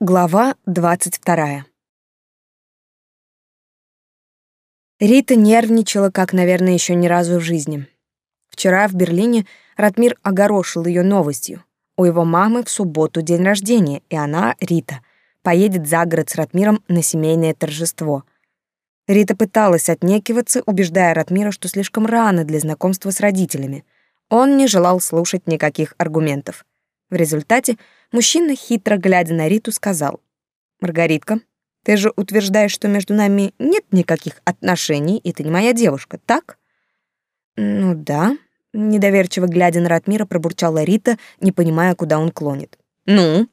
Глава 22. Рита нервничала, как, наверное, еще ни разу в жизни. Вчера в Берлине Ратмир огорошил ее новостью. У его мамы в субботу день рождения, и она, Рита, поедет за город с Ратмиром на семейное торжество. Рита пыталась отнекиваться, убеждая Ратмира, что слишком рано для знакомства с родителями. Он не желал слушать никаких аргументов. В результате мужчина, хитро глядя на Риту, сказал, «Маргаритка, ты же утверждаешь, что между нами нет никаких отношений, и ты не моя девушка, так?» «Ну да», — недоверчиво глядя на Ратмира, пробурчала Рита, не понимая, куда он клонит. «Ну?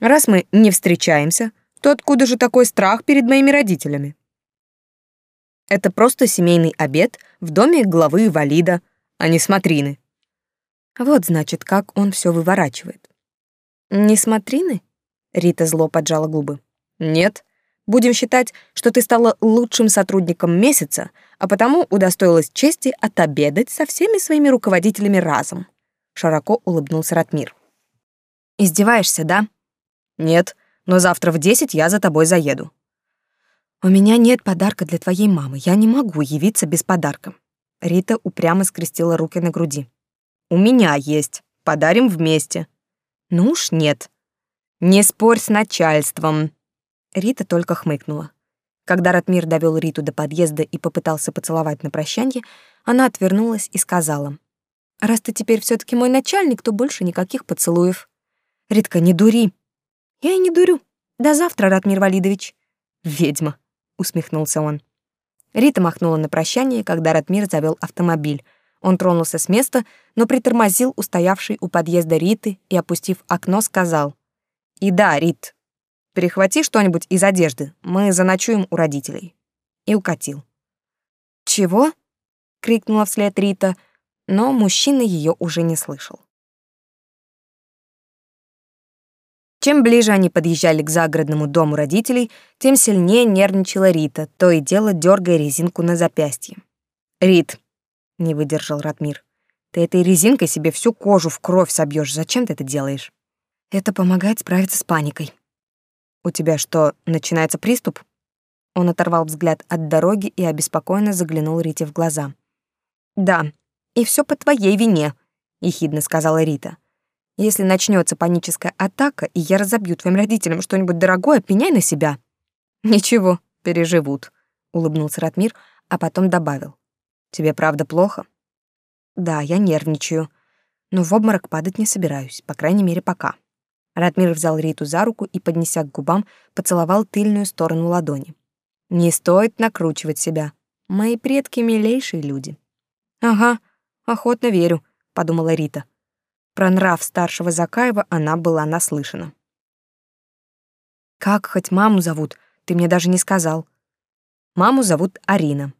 Раз мы не встречаемся, то откуда же такой страх перед моими родителями?» «Это просто семейный обед в доме главы Валида, а не смотрины. Вот, значит, как он все выворачивает. Не смотрины? Рита зло поджала губы. Нет. Будем считать, что ты стала лучшим сотрудником месяца, а потому удостоилась чести отобедать со всеми своими руководителями разом. Широко улыбнулся Ратмир. Издеваешься, да? Нет, но завтра в десять я за тобой заеду. У меня нет подарка для твоей мамы. Я не могу явиться без подарка. Рита упрямо скрестила руки на груди. У меня есть. Подарим вместе. Ну уж нет. Не спорь с начальством. Рита только хмыкнула. Когда Ратмир довел Риту до подъезда и попытался поцеловать на прощанье, она отвернулась и сказала: "Раз ты теперь все таки мой начальник, то больше никаких поцелуев. Ритка, не дури". "Я и не дурю. До завтра, Ратмир Валидович". "Ведьма", усмехнулся он. Рита махнула на прощание, когда Ратмир завел автомобиль. Он тронулся с места, но притормозил устоявший у подъезда Риты и, опустив окно, сказал. «И да, Рит, перехвати что-нибудь из одежды, мы заночуем у родителей». И укатил. «Чего?» — крикнула вслед Рита, но мужчина ее уже не слышал. Чем ближе они подъезжали к загородному дому родителей, тем сильнее нервничала Рита, то и дело дергая резинку на запястье. «Рит, не выдержал Ратмир. Ты этой резинкой себе всю кожу в кровь собьешь. Зачем ты это делаешь? Это помогает справиться с паникой. У тебя что, начинается приступ? Он оторвал взгляд от дороги и обеспокоенно заглянул Рите в глаза. Да, и все по твоей вине, ехидно сказала Рита. Если начнется паническая атака, и я разобью твоим родителям что-нибудь дорогое, пеняй на себя. Ничего, переживут, улыбнулся Ратмир, а потом добавил: Тебе правда плохо? Да, я нервничаю, но в обморок падать не собираюсь, по крайней мере, пока. Ратмир взял Риту за руку и, поднеся к губам, поцеловал тыльную сторону ладони. Не стоит накручивать себя. Мои предки милейшие люди. Ага, охотно верю, подумала Рита. Про нрав старшего Закаева она была наслышана. Как хоть маму зовут? Ты мне даже не сказал. Маму зовут Арина.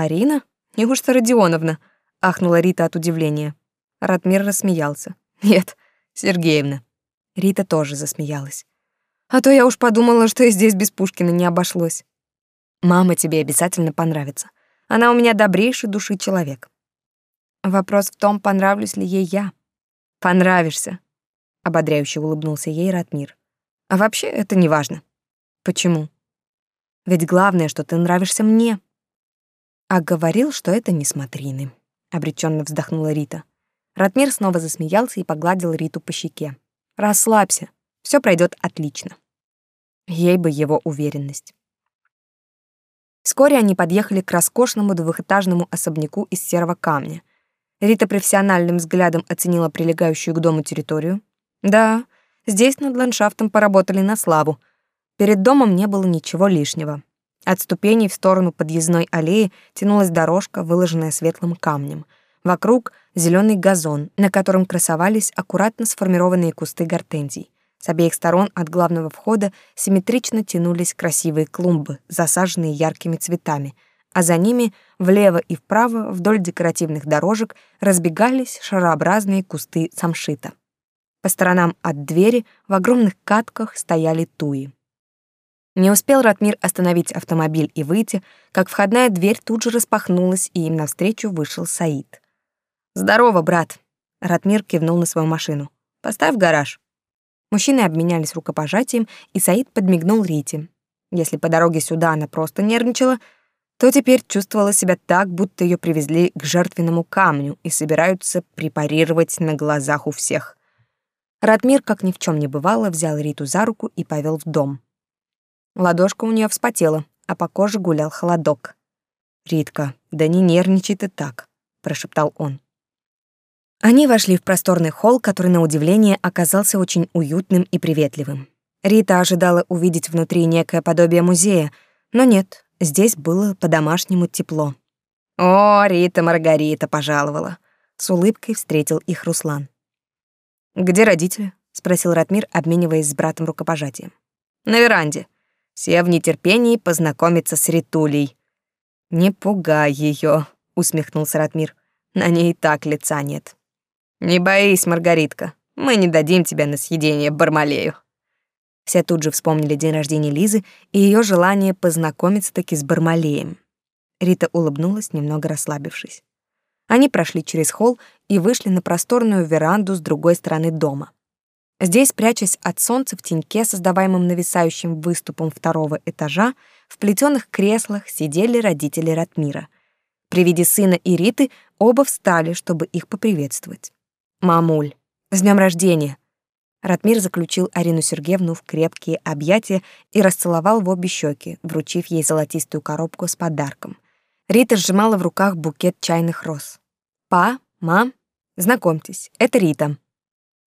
«Арина? Неужто Родионовна?» — ахнула Рита от удивления. Ратмир рассмеялся. «Нет, Сергеевна». Рита тоже засмеялась. «А то я уж подумала, что и здесь без Пушкина не обошлось». «Мама тебе обязательно понравится. Она у меня добрейший души человек». Вопрос в том, понравлюсь ли ей я. «Понравишься», — ободряюще улыбнулся ей Ратмир. «А вообще это не важно». «Почему?» «Ведь главное, что ты нравишься мне». А говорил, что это не смотрины. Обреченно вздохнула Рита. Ратмир снова засмеялся и погладил Риту по щеке. Расслабься, все пройдет отлично. Ей бы его уверенность. Вскоре они подъехали к роскошному двухэтажному особняку из серого камня. Рита профессиональным взглядом оценила прилегающую к дому территорию. Да, здесь над ландшафтом поработали на славу. Перед домом не было ничего лишнего. От ступеней в сторону подъездной аллеи тянулась дорожка, выложенная светлым камнем. Вокруг зеленый газон, на котором красовались аккуратно сформированные кусты гортензий. С обеих сторон от главного входа симметрично тянулись красивые клумбы, засаженные яркими цветами, а за ними влево и вправо вдоль декоративных дорожек разбегались шарообразные кусты самшита. По сторонам от двери в огромных катках стояли туи. Не успел Ратмир остановить автомобиль и выйти, как входная дверь тут же распахнулась, и им навстречу вышел Саид. «Здорово, брат!» Ратмир кивнул на свою машину. «Поставь в гараж». Мужчины обменялись рукопожатием, и Саид подмигнул Рите. Если по дороге сюда она просто нервничала, то теперь чувствовала себя так, будто ее привезли к жертвенному камню и собираются препарировать на глазах у всех. Ратмир, как ни в чем не бывало, взял Риту за руку и повел в дом. Ладошка у нее вспотела, а по коже гулял холодок. «Ритка, да не нервничай ты так», — прошептал он. Они вошли в просторный холл, который, на удивление, оказался очень уютным и приветливым. Рита ожидала увидеть внутри некое подобие музея, но нет, здесь было по-домашнему тепло. «О, Рита Маргарита пожаловала!» С улыбкой встретил их Руслан. «Где родители?» — спросил Ратмир, обмениваясь с братом рукопожатием. «На веранде. Все в нетерпении познакомиться с Ритулей». «Не пугай ее, усмехнулся Ратмир. «На ней и так лица нет». «Не боись, Маргаритка, мы не дадим тебя на съедение Бармалею». Все тут же вспомнили день рождения Лизы и ее желание познакомиться таки с Бармалеем. Рита улыбнулась, немного расслабившись. Они прошли через холл и вышли на просторную веранду с другой стороны дома. Здесь, прячась от солнца в теньке, создаваемом нависающим выступом второго этажа, в плетеных креслах сидели родители Ратмира. При виде сына и Риты оба встали, чтобы их поприветствовать. «Мамуль, с днем рождения!» Ратмир заключил Арину Сергеевну в крепкие объятия и расцеловал в обе щеки, вручив ей золотистую коробку с подарком. Рита сжимала в руках букет чайных роз. «Па, мам, знакомьтесь, это Рита».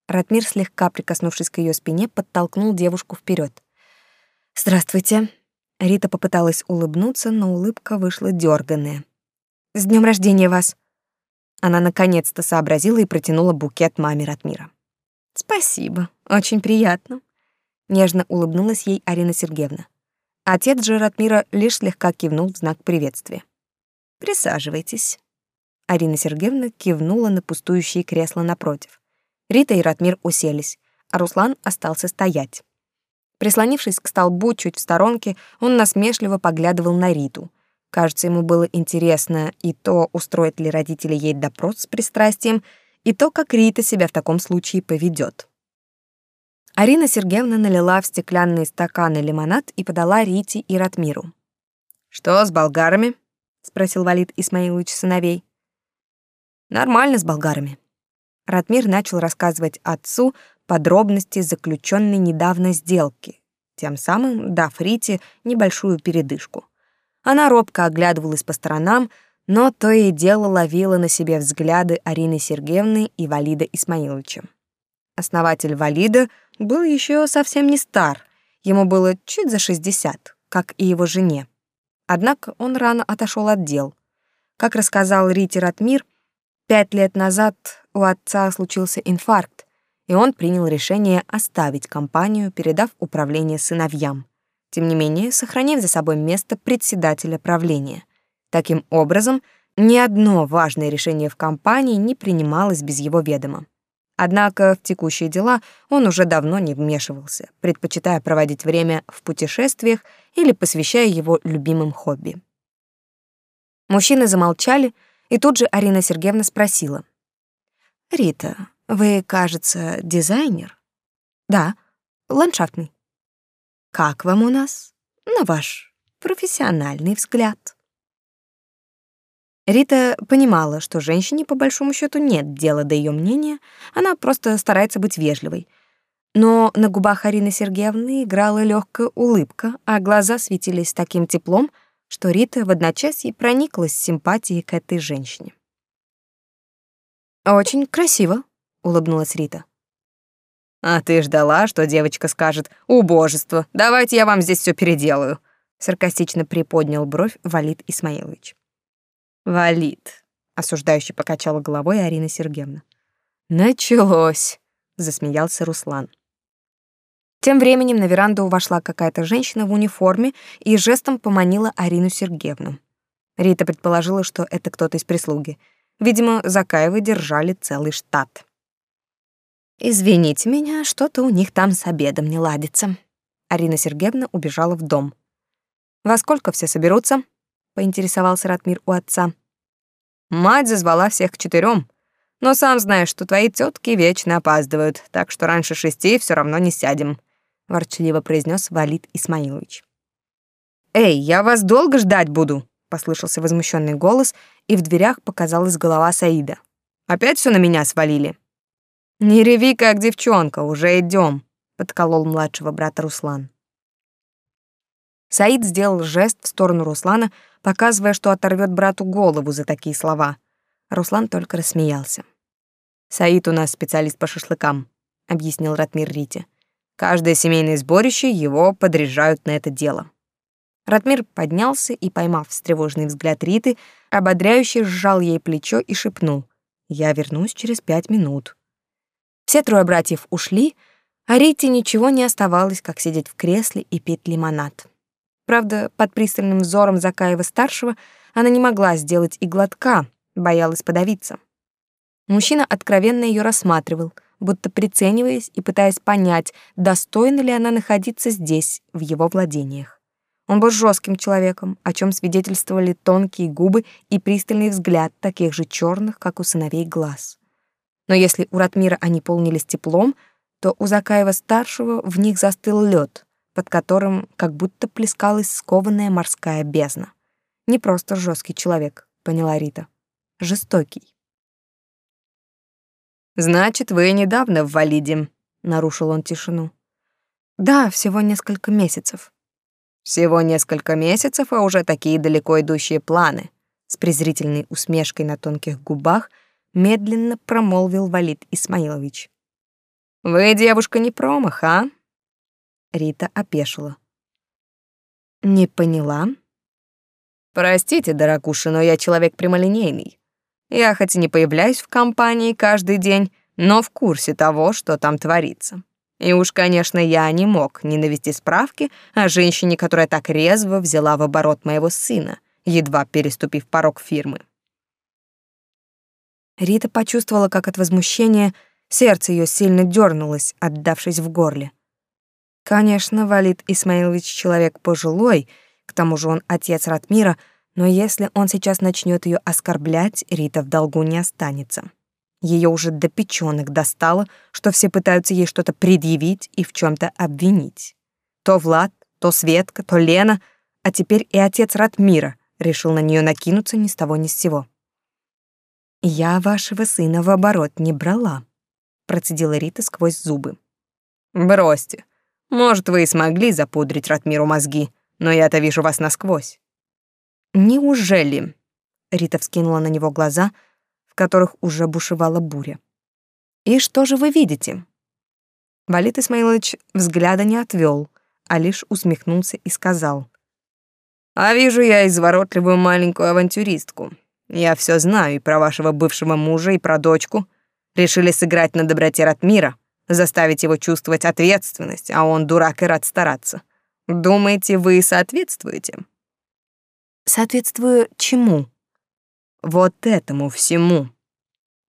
Ратмир, слегка прикоснувшись к ее спине, подтолкнул девушку вперед. «Здравствуйте». Рита попыталась улыбнуться, но улыбка вышла дерганная. «С днем рождения вас!» Она наконец-то сообразила и протянула букет маме Ратмира. Спасибо, очень приятно. Нежно улыбнулась ей Арина Сергеевна. Отец же Ратмира лишь слегка кивнул в знак приветствия. Присаживайтесь. Арина Сергеевна кивнула на пустующее кресло напротив. Рита и Ратмир уселись, а Руслан остался стоять. Прислонившись к столбу чуть в сторонке, он насмешливо поглядывал на Риту. Кажется, ему было интересно и то, устроит ли родители ей допрос с пристрастием, и то, как Рита себя в таком случае поведет. Арина Сергеевна налила в стеклянные стаканы лимонад и подала Рите и Ратмиру. «Что с болгарами?» — спросил Валид Исмаилович сыновей. «Нормально с болгарами». Ратмир начал рассказывать отцу подробности заключенной недавно сделки, тем самым дав Рите небольшую передышку. Она робко оглядывалась по сторонам, но то и дело ловила на себе взгляды Арины Сергеевны и Валида Исмаиловича. Основатель Валида был еще совсем не стар, ему было чуть за 60, как и его жене. Однако он рано отошел от дел. Как рассказал Рите Ратмир, пять лет назад у отца случился инфаркт, и он принял решение оставить компанию, передав управление сыновьям, тем не менее сохранив за собой место председателя правления. Таким образом, ни одно важное решение в компании не принималось без его ведома. Однако в текущие дела он уже давно не вмешивался, предпочитая проводить время в путешествиях или посвящая его любимым хобби. Мужчины замолчали, и тут же Арина Сергеевна спросила. «Рита, вы, кажется, дизайнер?» «Да, ландшафтный». «Как вам у нас? На ваш профессиональный взгляд?» Рита понимала, что женщине по большому счету нет дела до ее мнения, она просто старается быть вежливой. Но на губах Арины Сергеевны играла легкая улыбка, а глаза светились таким теплом, что Рита в одночасье прониклась симпатией к этой женщине. «Очень красиво», — улыбнулась Рита. «А ты ждала, что девочка скажет «Убожество, давайте я вам здесь все переделаю», — саркастично приподнял бровь Валид Исмаилович. Валит, осуждающе покачала головой Арина Сергеевна. Началось, засмеялся Руслан. Тем временем на веранду вошла какая-то женщина в униформе и жестом поманила Арину Сергеевну. Рита предположила, что это кто-то из прислуги. Видимо, Закаевы держали целый штат. «Извините меня, что-то у них там с обедом не ладится». Арина Сергеевна убежала в дом. «Во сколько все соберутся?» — поинтересовался Ратмир у отца. Мать зазвала всех к четырем. Но сам знаешь, что твои тетки вечно опаздывают, так что раньше шести все равно не сядем», — ворчливо произнес Валид Исмаилович. «Эй, я вас долго ждать буду!» — послышался возмущенный голос, и в дверях показалась голова Саида. «Опять все на меня свалили?» «Не реви, как девчонка, уже идем», — подколол младшего брата Руслан. Саид сделал жест в сторону Руслана, показывая, что оторвет брату голову за такие слова. Руслан только рассмеялся. «Саид у нас специалист по шашлыкам», — объяснил Ратмир Рите. «Каждое семейное сборище его подряжают на это дело». Ратмир поднялся и, поймав встревоженный взгляд Риты, ободряюще сжал ей плечо и шепнул. «Я вернусь через пять минут». Все трое братьев ушли, а Рите ничего не оставалось, как сидеть в кресле и пить лимонад. Правда, под пристальным взором Закаева-старшего она не могла сделать и глотка, боялась подавиться. Мужчина откровенно ее рассматривал, будто прицениваясь и пытаясь понять, достойна ли она находиться здесь, в его владениях. Он был жестким человеком, о чем свидетельствовали тонкие губы и пристальный взгляд таких же черных, как у сыновей глаз. Но если у Ратмира они полнились теплом, то у Закаева-старшего в них застыл лед, под которым как будто плескалась скованная морская бездна. Не просто жесткий человек, поняла Рита. Жестокий. «Значит, вы недавно в Валиде», — нарушил он тишину. «Да, всего несколько месяцев». «Всего несколько месяцев, а уже такие далеко идущие планы», — с презрительной усмешкой на тонких губах медленно промолвил Валид Исмаилович. «Вы, девушка, не промах, а?» Рита опешила. «Не поняла?» «Простите, дорогуша, но я человек прямолинейный. Я хоть и не появляюсь в компании каждый день, но в курсе того, что там творится. И уж, конечно, я не мог не навести справки о женщине, которая так резво взяла в оборот моего сына, едва переступив порог фирмы. Рита почувствовала, как от возмущения сердце ее сильно дернулось, отдавшись в горле. Конечно, Валид Исмаилович человек пожилой, к тому же он отец Ратмира, но если он сейчас начнет ее оскорблять, Рита в долгу не останется. Ее уже до печёнок достало, что все пытаются ей что-то предъявить и в чем то обвинить. То Влад, то Светка, то Лена, а теперь и отец Ратмира решил на нее накинуться ни с того ни с сего. «Я вашего сына в оборот не брала», — процедила Рита сквозь зубы. «Бросьте, может, вы и смогли запудрить Ратмиру мозги, но я-то вижу вас насквозь. Неужели? Рита вскинула на него глаза, которых уже бушевала буря. И что же вы видите? Валит Исмаилович взгляда не отвел, а лишь усмехнулся и сказал: "А вижу я изворотливую маленькую авантюристку. Я все знаю и про вашего бывшего мужа, и про дочку. Решили сыграть на доброте Ратмира заставить его чувствовать ответственность, а он дурак и рад стараться. Думаете, вы соответствуете? Соответствую чему? Вот этому всему.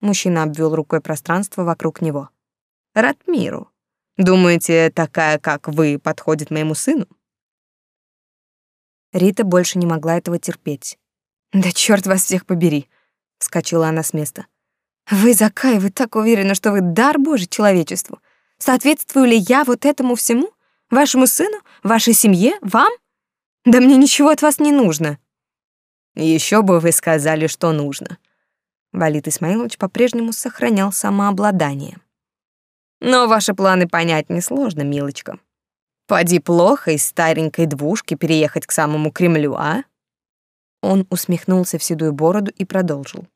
Мужчина обвел рукой пространство вокруг него. Ратмиру. Думаете, такая, как вы, подходит моему сыну? Рита больше не могла этого терпеть. Да черт вас всех побери, вскочила она с места. Вы, Закай, вы так уверены, что вы дар Божий человечеству. Соответствую ли я вот этому всему? Вашему сыну? Вашей семье? Вам? Да мне ничего от вас не нужно. Еще бы вы сказали, что нужно. Валит Исмаилович по-прежнему сохранял самообладание. Но ваши планы понять несложно, милочка. Поди плохо из старенькой двушки переехать к самому Кремлю, а? Он усмехнулся в седую бороду и продолжил.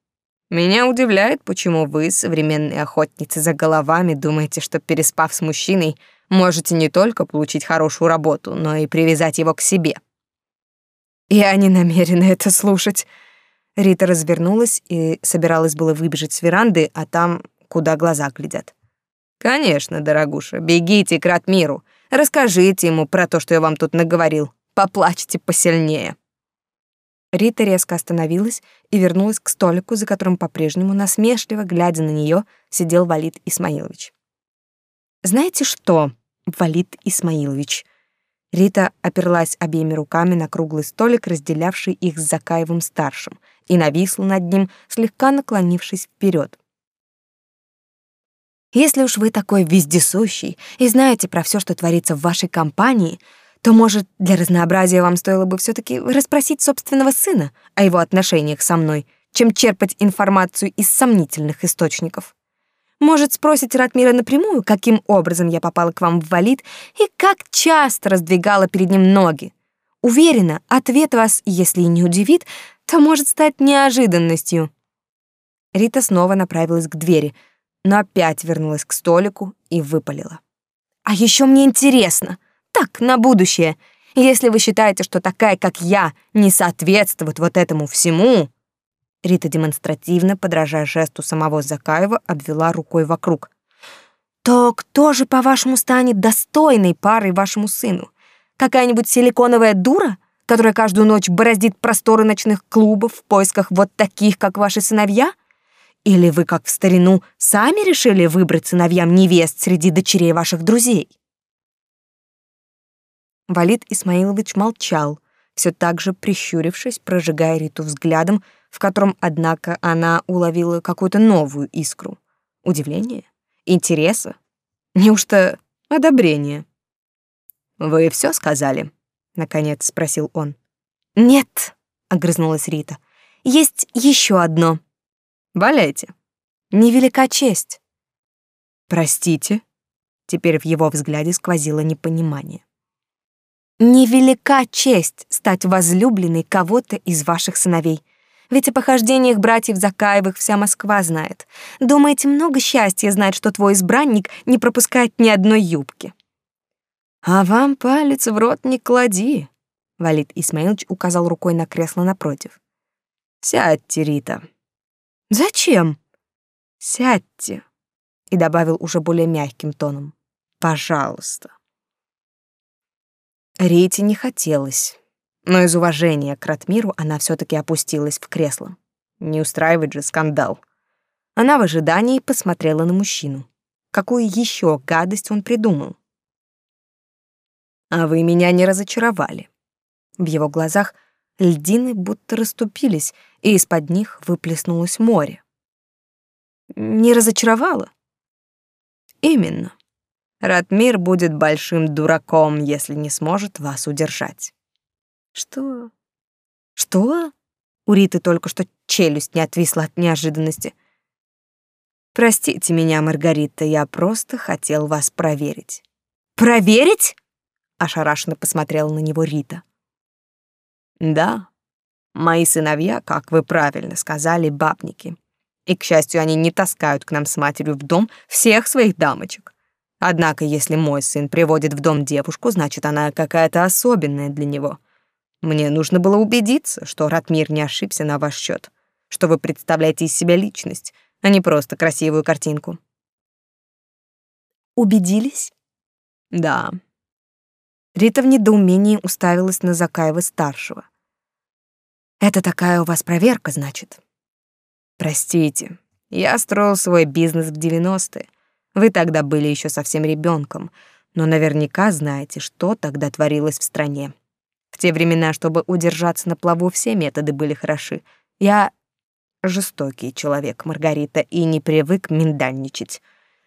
Меня удивляет, почему вы, современные охотницы за головами, думаете, что переспав с мужчиной, можете не только получить хорошую работу, но и привязать его к себе. Я не намерена это слушать. Рита развернулась и собиралась было выбежать с веранды, а там куда глаза глядят. Конечно, дорогуша, бегите к Ратмиру, расскажите ему про то, что я вам тут наговорил. Поплачьте посильнее. Рита резко остановилась и вернулась к столику, за которым по-прежнему, насмешливо глядя на нее, сидел Валид Исмаилович. «Знаете что, Валид Исмаилович?» Рита оперлась обеими руками на круглый столик, разделявший их с Закаевым-старшим, и нависла над ним, слегка наклонившись вперед. Если уж вы такой вездесущий и знаете про все, что творится в вашей компании, то, может, для разнообразия вам стоило бы все таки расспросить собственного сына о его отношениях со мной, чем черпать информацию из сомнительных источников. Может, спросите Ратмира напрямую, каким образом я попала к вам в валид и как часто раздвигала перед ним ноги. Уверена, ответ вас, если и не удивит, то может стать неожиданностью. Рита снова направилась к двери, но опять вернулась к столику и выпалила. «А еще мне интересно, так, на будущее, если вы считаете, что такая, как я, не соответствует вот этому всему...» Рита демонстративно, подражая жесту самого Закаева, обвела рукой вокруг. «То кто же, по-вашему, станет достойной парой вашему сыну? Какая-нибудь силиконовая дура, которая каждую ночь бороздит просторы ночных клубов в поисках вот таких, как ваши сыновья?» Или вы, как в старину, сами решили выбрать сыновьям невест среди дочерей ваших друзей?» Валид Исмаилович молчал, все так же прищурившись, прожигая Риту взглядом, в котором, однако, она уловила какую-то новую искру. Удивление? Интереса? Неужто одобрение? «Вы все сказали?» — наконец спросил он. «Нет», — огрызнулась Рита. «Есть еще одно». Валяйте. Невелика честь. Простите. Теперь в его взгляде сквозило непонимание. Невелика честь стать возлюбленной кого-то из ваших сыновей. Ведь о похождениях братьев Закаевых вся Москва знает. Думаете, много счастья знать, что твой избранник не пропускает ни одной юбки. А вам палец в рот не клади, Валид Исмаилович указал рукой на кресло напротив. Сядьте, Рита. Зачем? Сядьте, и добавил уже более мягким тоном. Пожалуйста. Рите не хотелось, но из уважения к Ратмиру она все таки опустилась в кресло. Не устраивать же скандал. Она в ожидании посмотрела на мужчину. Какую еще гадость он придумал? А вы меня не разочаровали. В его глазах льдины будто расступились, и из-под них выплеснулось море. Не разочаровало? Именно. Ратмир будет большим дураком, если не сможет вас удержать. Что? Что? У Риты только что челюсть не отвисла от неожиданности. Простите меня, Маргарита, я просто хотел вас проверить. Проверить? Ошарашенно посмотрела на него Рита. Да, мои сыновья, как вы правильно сказали, бабники. И, к счастью, они не таскают к нам с матерью в дом всех своих дамочек. Однако, если мой сын приводит в дом девушку, значит, она какая-то особенная для него. Мне нужно было убедиться, что Ратмир не ошибся на ваш счет, что вы представляете из себя личность, а не просто красивую картинку. Убедились? Да, Рита в недоумении уставилась на Закаева-старшего. «Это такая у вас проверка, значит?» «Простите, я строил свой бизнес в 90-е. Вы тогда были еще совсем ребенком, но наверняка знаете, что тогда творилось в стране. В те времена, чтобы удержаться на плаву, все методы были хороши. Я жестокий человек, Маргарита, и не привык миндальничать.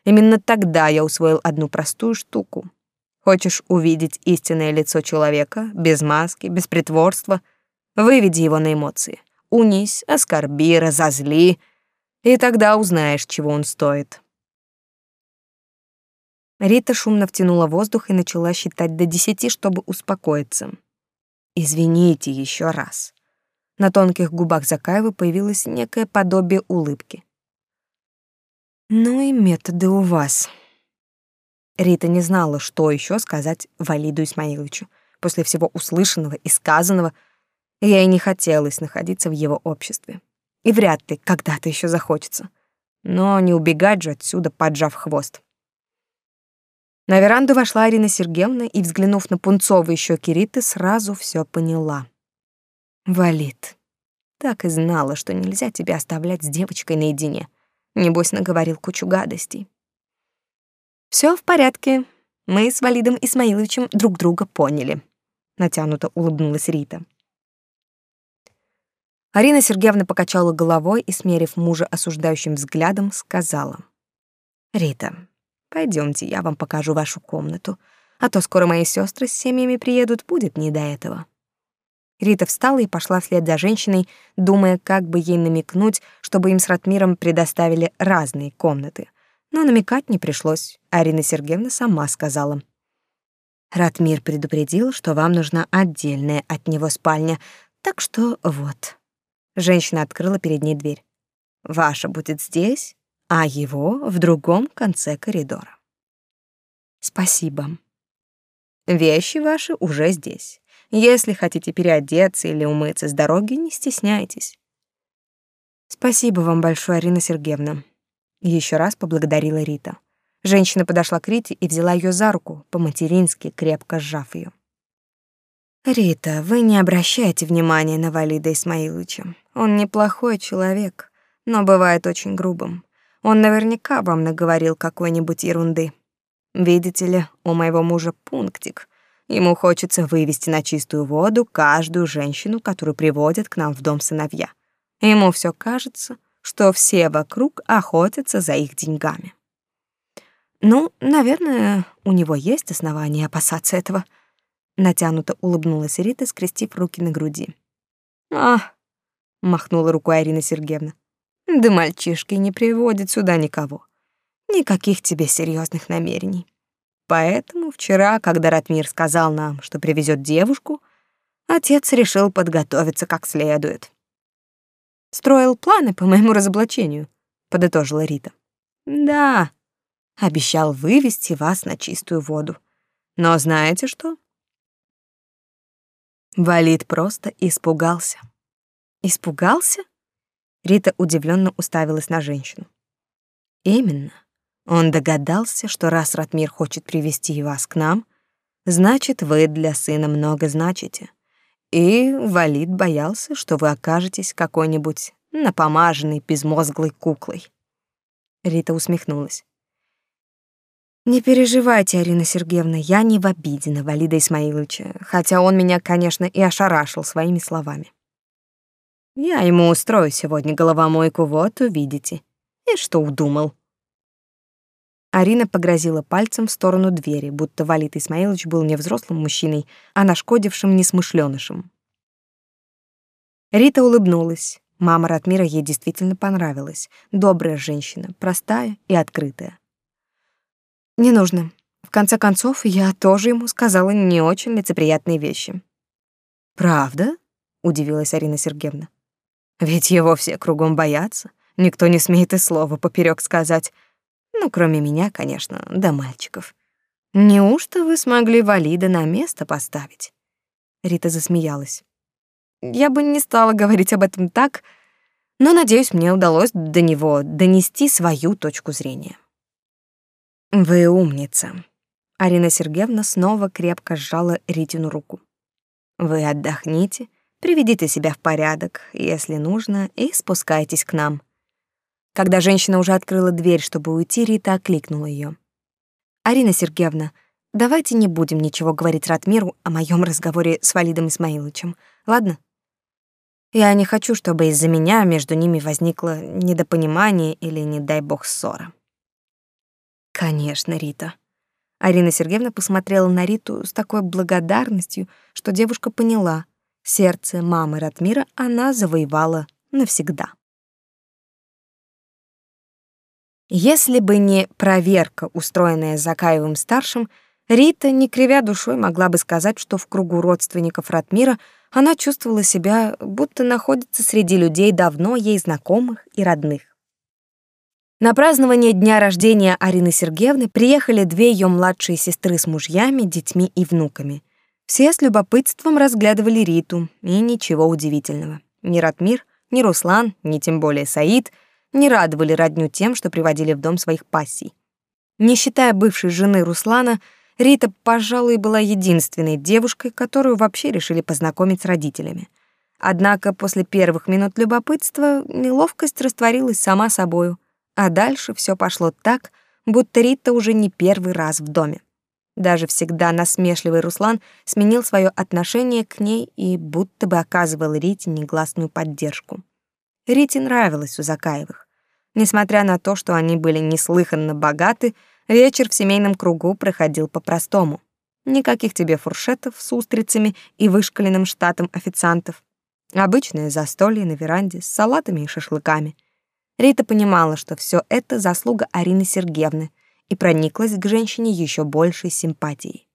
Именно тогда я усвоил одну простую штуку. Хочешь увидеть истинное лицо человека, без маски, без притворства? Выведи его на эмоции. Унись, оскорби, разозли, и тогда узнаешь, чего он стоит. Рита шумно втянула воздух и начала считать до десяти, чтобы успокоиться. «Извините еще раз». На тонких губах Закаева появилось некое подобие улыбки. «Ну и методы у вас», Рита не знала, что еще сказать Валиду Исмаиловичу. После всего услышанного и сказанного ей не хотелось находиться в его обществе. И вряд ли когда-то еще захочется. Но не убегать же отсюда, поджав хвост. На веранду вошла Арина Сергеевна и, взглянув на пунцовые щеки Риты, сразу все поняла. «Валид, так и знала, что нельзя тебя оставлять с девочкой наедине. Небось, наговорил кучу гадостей. Все в порядке. Мы с Валидом Исмаиловичем друг друга поняли. Натянуто улыбнулась Рита. Арина Сергеевна покачала головой и, смерив мужа осуждающим взглядом, сказала. Рита, пойдемте, я вам покажу вашу комнату, а то скоро мои сестры с семьями приедут, будет не до этого. Рита встала и пошла вслед за женщиной, думая, как бы ей намекнуть, чтобы им с Ратмиром предоставили разные комнаты. Но намекать не пришлось. Арина Сергеевна сама сказала. Ратмир предупредил, что вам нужна отдельная от него спальня, так что вот. Женщина открыла перед ней дверь. Ваша будет здесь, а его в другом конце коридора. Спасибо. Вещи ваши уже здесь. Если хотите переодеться или умыться с дороги, не стесняйтесь. Спасибо вам большое, Арина Сергеевна. Еще раз поблагодарила Рита. Женщина подошла к Рите и взяла ее за руку, по-матерински крепко сжав ее. Рита, вы не обращайте внимания на Валида Исмаиловича. Он неплохой человек, но бывает очень грубым. Он наверняка вам наговорил какой-нибудь ерунды. Видите ли, у моего мужа пунктик. Ему хочется вывести на чистую воду каждую женщину, которую приводят к нам в дом сыновья. Ему все кажется, что все вокруг охотятся за их деньгами. Ну, наверное, у него есть основания опасаться этого. Натянуто улыбнулась Рита, скрестив руки на груди. А, махнула рукой Арина Сергеевна. Да мальчишки не приводят сюда никого. Никаких тебе серьезных намерений. Поэтому вчера, когда Ратмир сказал нам, что привезет девушку, отец решил подготовиться как следует. Строил планы по моему разоблачению, подытожила Рита. Да, обещал вывести вас на чистую воду. Но знаете что? Валид просто испугался. Испугался? Рита удивленно уставилась на женщину. Именно. Он догадался, что раз Ратмир хочет привести вас к нам, значит, вы для сына много значите. И Валид боялся, что вы окажетесь какой-нибудь напомаженной, безмозглой куклой. Рита усмехнулась. Не переживайте, Арина Сергеевна, я не в обиде на Валида Исмаиловича, хотя он меня, конечно, и ошарашил своими словами. Я ему устрою сегодня головомойку, вот увидите. И что удумал? Арина погрозила пальцем в сторону двери, будто Валит Исмаилович был не взрослым мужчиной, а нашкодившим несмышлёнышем. Рита улыбнулась. Мама Ратмира ей действительно понравилась. Добрая женщина, простая и открытая. Не нужно. В конце концов, я тоже ему сказала не очень лицеприятные вещи. Правда? удивилась Арина Сергеевна. Ведь его все кругом боятся. Никто не смеет и слова поперек сказать. Ну, кроме меня, конечно, да мальчиков. Неужто вы смогли Валида на место поставить? Рита засмеялась. Я бы не стала говорить об этом так, но, надеюсь, мне удалось до него донести свою точку зрения. Вы умница. Арина Сергеевна снова крепко сжала Ритину руку. Вы отдохните, приведите себя в порядок, если нужно, и спускайтесь к нам. Когда женщина уже открыла дверь, чтобы уйти, Рита окликнула ее. «Арина Сергеевна, давайте не будем ничего говорить Ратмиру о моем разговоре с Валидом Исмаиловичем, ладно? Я не хочу, чтобы из-за меня между ними возникло недопонимание или, не дай бог, ссора». «Конечно, Рита». Арина Сергеевна посмотрела на Риту с такой благодарностью, что девушка поняла, сердце мамы Ратмира она завоевала навсегда. Если бы не проверка, устроенная Закаевым-старшим, Рита, не кривя душой, могла бы сказать, что в кругу родственников Ратмира она чувствовала себя, будто находится среди людей давно ей знакомых и родных. На празднование дня рождения Арины Сергеевны приехали две ее младшие сестры с мужьями, детьми и внуками. Все с любопытством разглядывали Риту, и ничего удивительного. Ни Ратмир, ни Руслан, ни тем более Саид — не радовали родню тем, что приводили в дом своих пассий. Не считая бывшей жены Руслана, Рита, пожалуй, была единственной девушкой, которую вообще решили познакомить с родителями. Однако после первых минут любопытства неловкость растворилась сама собою, а дальше все пошло так, будто Рита уже не первый раз в доме. Даже всегда насмешливый Руслан сменил свое отношение к ней и будто бы оказывал Рите негласную поддержку. Рите нравилось у Закаевых. Несмотря на то, что они были неслыханно богаты, вечер в семейном кругу проходил по-простому. Никаких тебе фуршетов с устрицами и вышкаленным штатом официантов. Обычное застолье на веранде с салатами и шашлыками. Рита понимала, что все это заслуга Арины Сергеевны, и прониклась к женщине еще большей симпатией.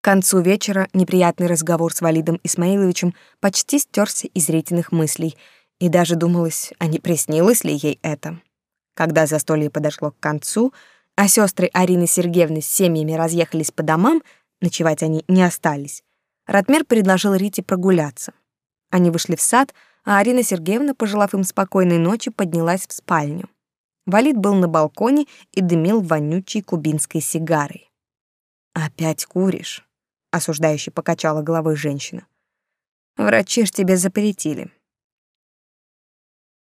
К концу вечера неприятный разговор с Валидом Исмаиловичем почти стерся из Ритиных мыслей, и даже думалось, а не приснилось ли ей это. Когда застолье подошло к концу, а сестры Арины Сергеевны с семьями разъехались по домам, ночевать они не остались, Ратмир предложил Рите прогуляться. Они вышли в сад, а Арина Сергеевна, пожелав им спокойной ночи, поднялась в спальню. Валид был на балконе и дымил вонючей кубинской сигарой. «Опять куришь?» — осуждающе покачала головой женщина. «Врачи ж тебе запретили».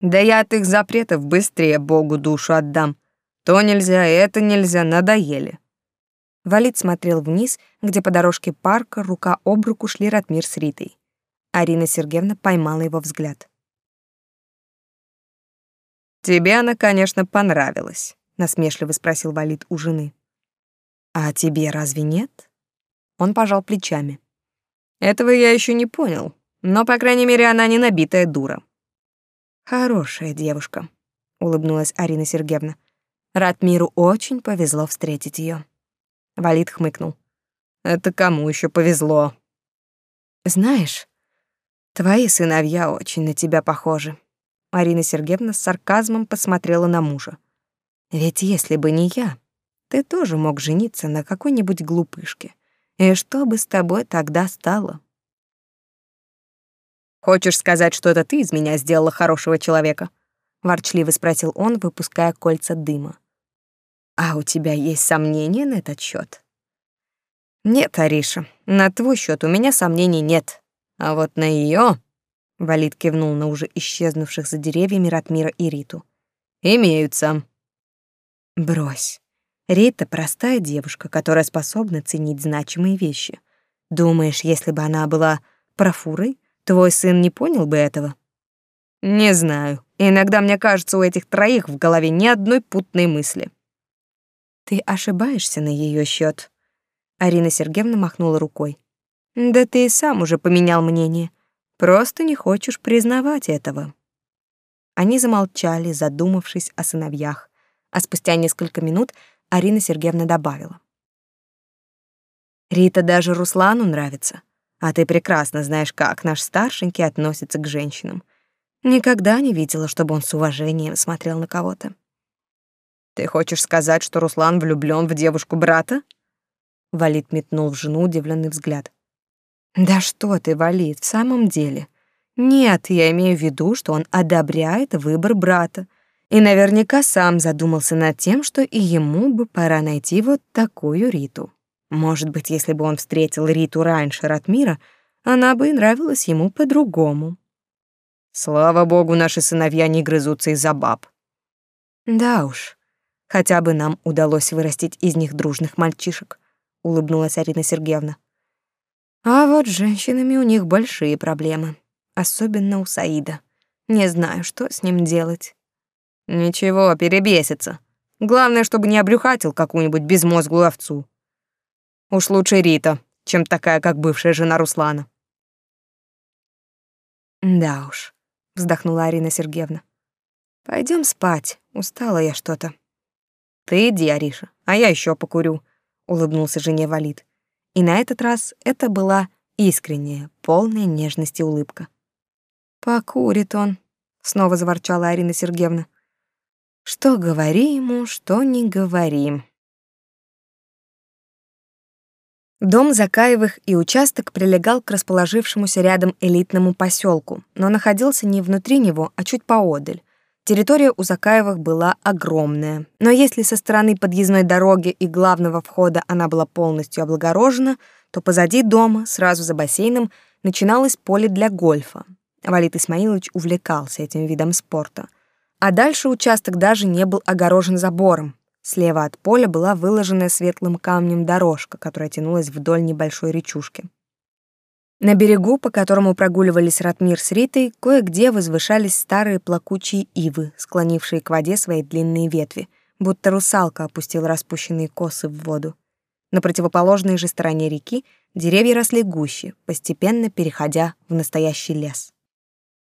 «Да я от их запретов быстрее Богу душу отдам. То нельзя, это нельзя, надоели». Валид смотрел вниз, где по дорожке парка рука об руку шли Ратмир с Ритой. Арина Сергеевна поймала его взгляд. «Тебе она, конечно, понравилась», — насмешливо спросил Валид у жены. «А тебе разве нет?» Он пожал плечами. «Этого я еще не понял, но, по крайней мере, она не набитая дура». «Хорошая девушка», — улыбнулась Арина Сергеевна. Ратмиру очень повезло встретить ее. Валид хмыкнул. «Это кому еще повезло?» «Знаешь, твои сыновья очень на тебя похожи». Арина Сергеевна с сарказмом посмотрела на мужа. «Ведь если бы не я, ты тоже мог жениться на какой-нибудь глупышке. И что бы с тобой тогда стало?» «Хочешь сказать, что это ты из меня сделала хорошего человека?» — ворчливо спросил он, выпуская кольца дыма. А у тебя есть сомнения на этот счет? Нет, Ариша, на твой счет у меня сомнений нет. А вот на ее, Валид кивнул на уже исчезнувших за деревьями Ратмира и Риту. Имеются. Брось. Рита простая девушка, которая способна ценить значимые вещи. Думаешь, если бы она была профурой, твой сын не понял бы этого? Не знаю. Иногда мне кажется, у этих троих в голове ни одной путной мысли. Ты ошибаешься на ее счет. Арина Сергеевна махнула рукой. Да ты и сам уже поменял мнение. Просто не хочешь признавать этого. Они замолчали, задумавшись о сыновьях, а спустя несколько минут Арина Сергеевна добавила: Рита даже Руслану нравится, а ты прекрасно знаешь, как наш старшенький относится к женщинам. Никогда не видела, чтобы он с уважением смотрел на кого-то. Ты хочешь сказать, что Руслан влюблён в девушку брата? Валид метнул в жену удивленный взгляд. Да что ты, Валид, в самом деле? Нет, я имею в виду, что он одобряет выбор брата. И наверняка сам задумался над тем, что и ему бы пора найти вот такую Риту. Может быть, если бы он встретил Риту раньше Ратмира, она бы и нравилась ему по-другому. Слава богу, наши сыновья не грызутся из-за баб. Да уж, Хотя бы нам удалось вырастить из них дружных мальчишек, улыбнулась Арина Сергеевна. А вот с женщинами у них большие проблемы, особенно у Саида. Не знаю, что с ним делать. Ничего, перебесится. Главное, чтобы не обрюхатил какую-нибудь безмозглую овцу. Уж лучше Рита, чем такая, как бывшая жена Руслана. Да уж, вздохнула Арина Сергеевна. Пойдем спать, устала я что-то. Ты иди, Ариша, а я еще покурю, улыбнулся жене Валид. И на этот раз это была искренняя, полная нежности улыбка. Покурит он, снова заворчала Арина Сергеевна. Что говори ему, что не говорим. Дом Закаевых и участок прилегал к расположившемуся рядом элитному поселку, но находился не внутри него, а чуть поодаль. Территория у Закаевых была огромная, но если со стороны подъездной дороги и главного входа она была полностью облагорожена, то позади дома, сразу за бассейном, начиналось поле для гольфа. Валит Исмаилович увлекался этим видом спорта. А дальше участок даже не был огорожен забором. Слева от поля была выложенная светлым камнем дорожка, которая тянулась вдоль небольшой речушки. На берегу, по которому прогуливались Ратмир с Ритой, кое-где возвышались старые плакучие ивы, склонившие к воде свои длинные ветви, будто русалка опустила распущенные косы в воду. На противоположной же стороне реки деревья росли гуще, постепенно переходя в настоящий лес.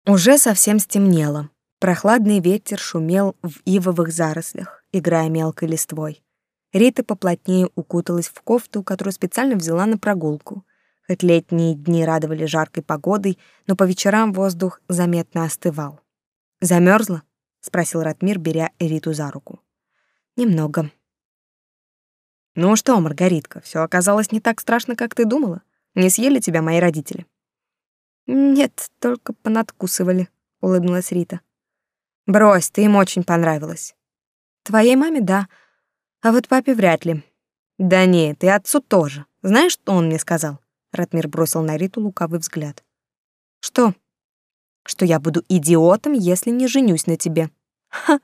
Уже совсем стемнело. Прохладный ветер шумел в ивовых зарослях, играя мелкой листвой. Рита поплотнее укуталась в кофту, которую специально взяла на прогулку. Хоть летние дни радовали жаркой погодой, но по вечерам воздух заметно остывал. Замерзла? спросил Ратмир, беря Риту за руку. Немного. Ну что, Маргаритка, все оказалось не так страшно, как ты думала. Не съели тебя мои родители? Нет, только понадкусывали, улыбнулась Рита. Брось, ты им очень понравилась. Твоей маме да, а вот папе вряд ли. Да нет, и отцу тоже. Знаешь, что он мне сказал? Ратмир бросил на Риту лукавый взгляд. Что? Что я буду идиотом, если не женюсь на тебе. Ха.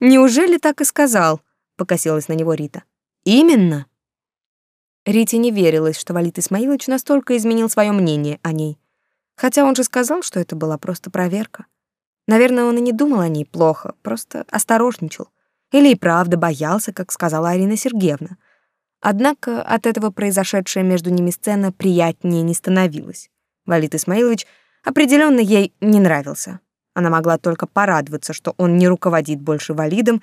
Неужели так и сказал? покосилась на него Рита. Именно. Рите не верилось, что Валит Исмаилович настолько изменил свое мнение о ней. Хотя он же сказал, что это была просто проверка. Наверное, он и не думал о ней плохо, просто осторожничал. Или и правда боялся, как сказала Арина Сергеевна. Однако от этого произошедшая между ними сцена приятнее не становилась. Валит Исмаилович определенно ей не нравился. Она могла только порадоваться, что он не руководит больше Валидом,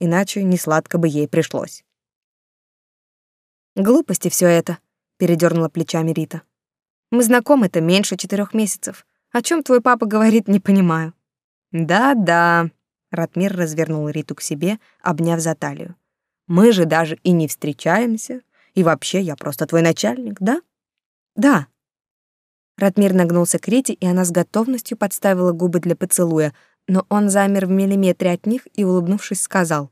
иначе не сладко бы ей пришлось. Глупости все это, передернула плечами Рита. Мы знакомы-то меньше четырех месяцев. О чем твой папа говорит, не понимаю. Да-да. Ратмир развернул Риту к себе, обняв за талию. Мы же даже и не встречаемся. И вообще, я просто твой начальник, да? Да. Ратмир нагнулся к Рите, и она с готовностью подставила губы для поцелуя, но он замер в миллиметре от них и, улыбнувшись, сказал: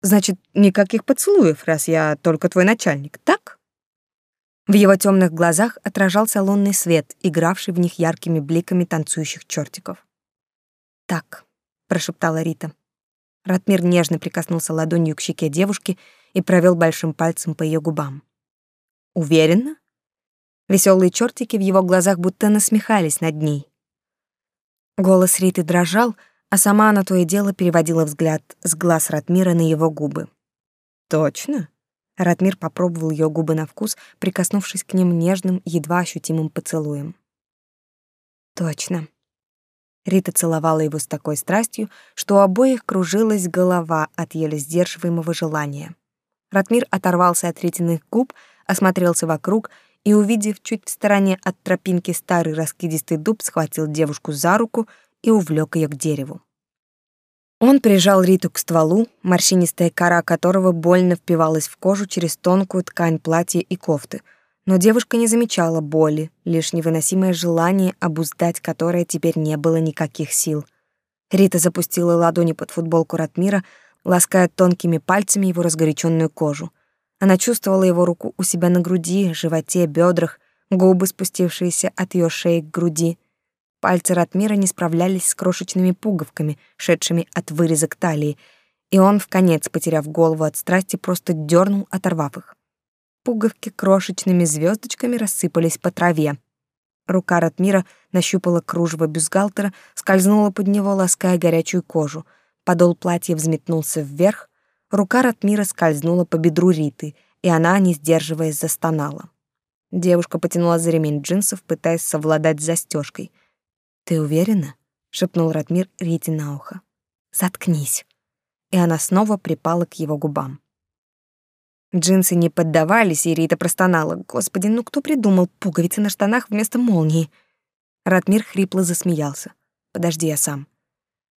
"Значит, никаких поцелуев, раз я только твой начальник, так?" В его темных глазах отражался лунный свет, игравший в них яркими бликами танцующих чертиков. «Так», — прошептала Рита. Ратмир нежно прикоснулся ладонью к щеке девушки и провел большим пальцем по ее губам. «Уверена?» Веселые чертики в его глазах будто насмехались над ней. Голос Риты дрожал, а сама она то и дело переводила взгляд с глаз Ратмира на его губы. «Точно?» Ратмир попробовал ее губы на вкус, прикоснувшись к ним нежным, едва ощутимым поцелуем. «Точно», Рита целовала его с такой страстью, что у обоих кружилась голова от еле сдерживаемого желания. Ратмир оторвался от Ритиных губ, осмотрелся вокруг и, увидев чуть в стороне от тропинки старый раскидистый дуб, схватил девушку за руку и увлек ее к дереву. Он прижал Риту к стволу, морщинистая кора которого больно впивалась в кожу через тонкую ткань платья и кофты — но девушка не замечала боли, лишь невыносимое желание, обуздать которое теперь не было никаких сил. Рита запустила ладони под футболку Ратмира, лаская тонкими пальцами его разгоряченную кожу. Она чувствовала его руку у себя на груди, животе, бедрах, губы, спустившиеся от ее шеи к груди. Пальцы Ратмира не справлялись с крошечными пуговками, шедшими от выреза к талии, и он, в конец потеряв голову от страсти, просто дернул, оторвав их. Пуговки крошечными звездочками рассыпались по траве. Рука Ратмира нащупала кружево бюстгальтера, скользнула под него, лаская горячую кожу. Подол платья взметнулся вверх. Рука Ратмира скользнула по бедру Риты, и она, не сдерживаясь, застонала. Девушка потянула за ремень джинсов, пытаясь совладать с застежкой. «Ты уверена?» — шепнул Ратмир Рите на ухо. «Заткнись!» И она снова припала к его губам. Джинсы не поддавались, и Рита простонала. «Господи, ну кто придумал пуговицы на штанах вместо молнии?» Ратмир хрипло засмеялся. «Подожди, я сам».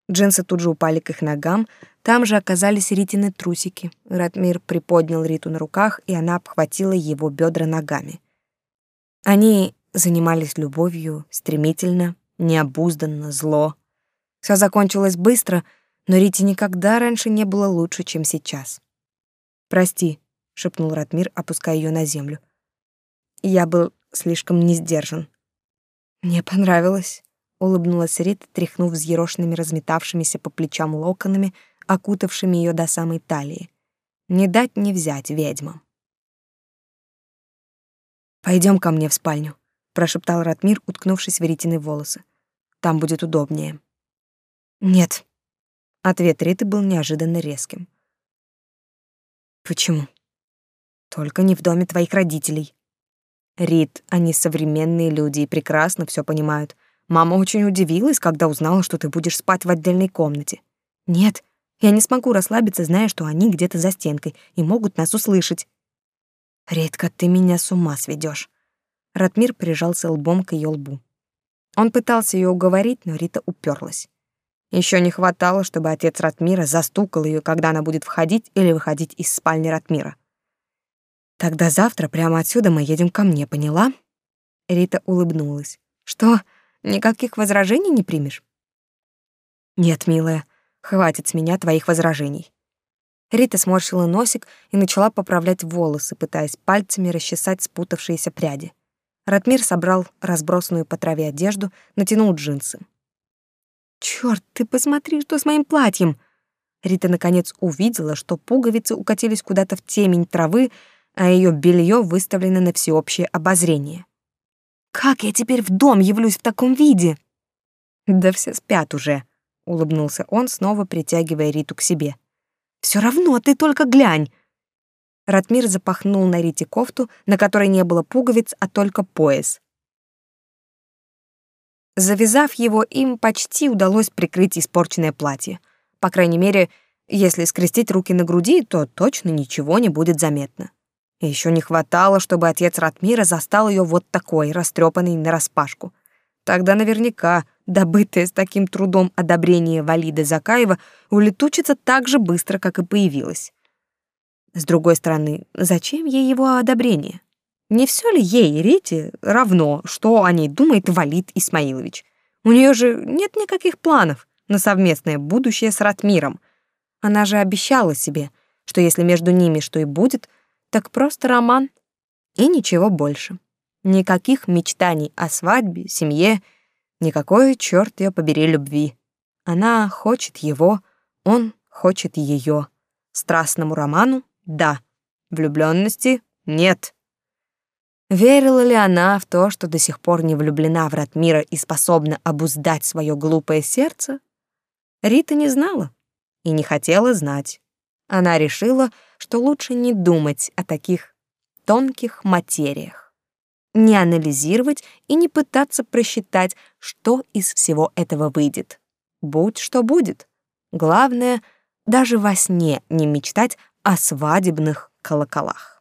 Джинсы тут же упали к их ногам, там же оказались Ритины трусики. Ратмир приподнял Риту на руках, и она обхватила его бедра ногами. Они занимались любовью стремительно, необузданно, зло. Все закончилось быстро, но Рите никогда раньше не было лучше, чем сейчас. «Прости», шепнул Ратмир, опуская ее на землю. Я был слишком не сдержан. Мне понравилось, улыбнулась Рит, тряхнув взъерошенными разметавшимися по плечам локонами, окутавшими ее до самой талии. Не дать не взять ведьмам. Пойдем ко мне в спальню, прошептал Ратмир, уткнувшись в Ритины волосы. Там будет удобнее. Нет. Ответ Риты был неожиданно резким. Почему? Только не в доме твоих родителей. Рит, они современные люди и прекрасно все понимают. Мама очень удивилась, когда узнала, что ты будешь спать в отдельной комнате. Нет, я не смогу расслабиться, зная, что они где-то за стенкой и могут нас услышать. Редко ты меня с ума сведешь. Ратмир прижался лбом к ее лбу. Он пытался ее уговорить, но Рита уперлась. Еще не хватало, чтобы отец Ратмира застукал ее, когда она будет входить или выходить из спальни Ратмира. Тогда завтра прямо отсюда мы едем ко мне, поняла? Рита улыбнулась. Что, никаких возражений не примешь? Нет, милая, хватит с меня твоих возражений. Рита сморщила носик и начала поправлять волосы, пытаясь пальцами расчесать спутавшиеся пряди. Ратмир собрал разбросанную по траве одежду, натянул джинсы. Черт, ты посмотри, что с моим платьем!» Рита наконец увидела, что пуговицы укатились куда-то в темень травы, а ее белье выставлено на всеобщее обозрение. «Как я теперь в дом явлюсь в таком виде?» «Да все спят уже», — улыбнулся он, снова притягивая Риту к себе. Все равно, ты только глянь!» Ратмир запахнул на Рите кофту, на которой не было пуговиц, а только пояс. Завязав его, им почти удалось прикрыть испорченное платье. По крайней мере, если скрестить руки на груди, то точно ничего не будет заметно. Еще не хватало, чтобы отец Ратмира застал ее вот такой, растрепанной нараспашку. Тогда наверняка добытое с таким трудом одобрение Валида Закаева улетучится так же быстро, как и появилось. С другой стороны, зачем ей его одобрение? Не все ли ей, Рите, равно, что о ней думает Валид Исмаилович? У нее же нет никаких планов на совместное будущее с Ратмиром. Она же обещала себе, что если между ними что и будет, так просто роман и ничего больше. Никаких мечтаний о свадьбе, семье, никакой, черт ее побери, любви. Она хочет его, он хочет ее. Страстному роману — да, влюбленности — нет. Верила ли она в то, что до сих пор не влюблена в Ратмира и способна обуздать свое глупое сердце? Рита не знала и не хотела знать. Она решила, что лучше не думать о таких тонких материях, не анализировать и не пытаться просчитать, что из всего этого выйдет. Будь что будет. Главное, даже во сне не мечтать о свадебных колоколах.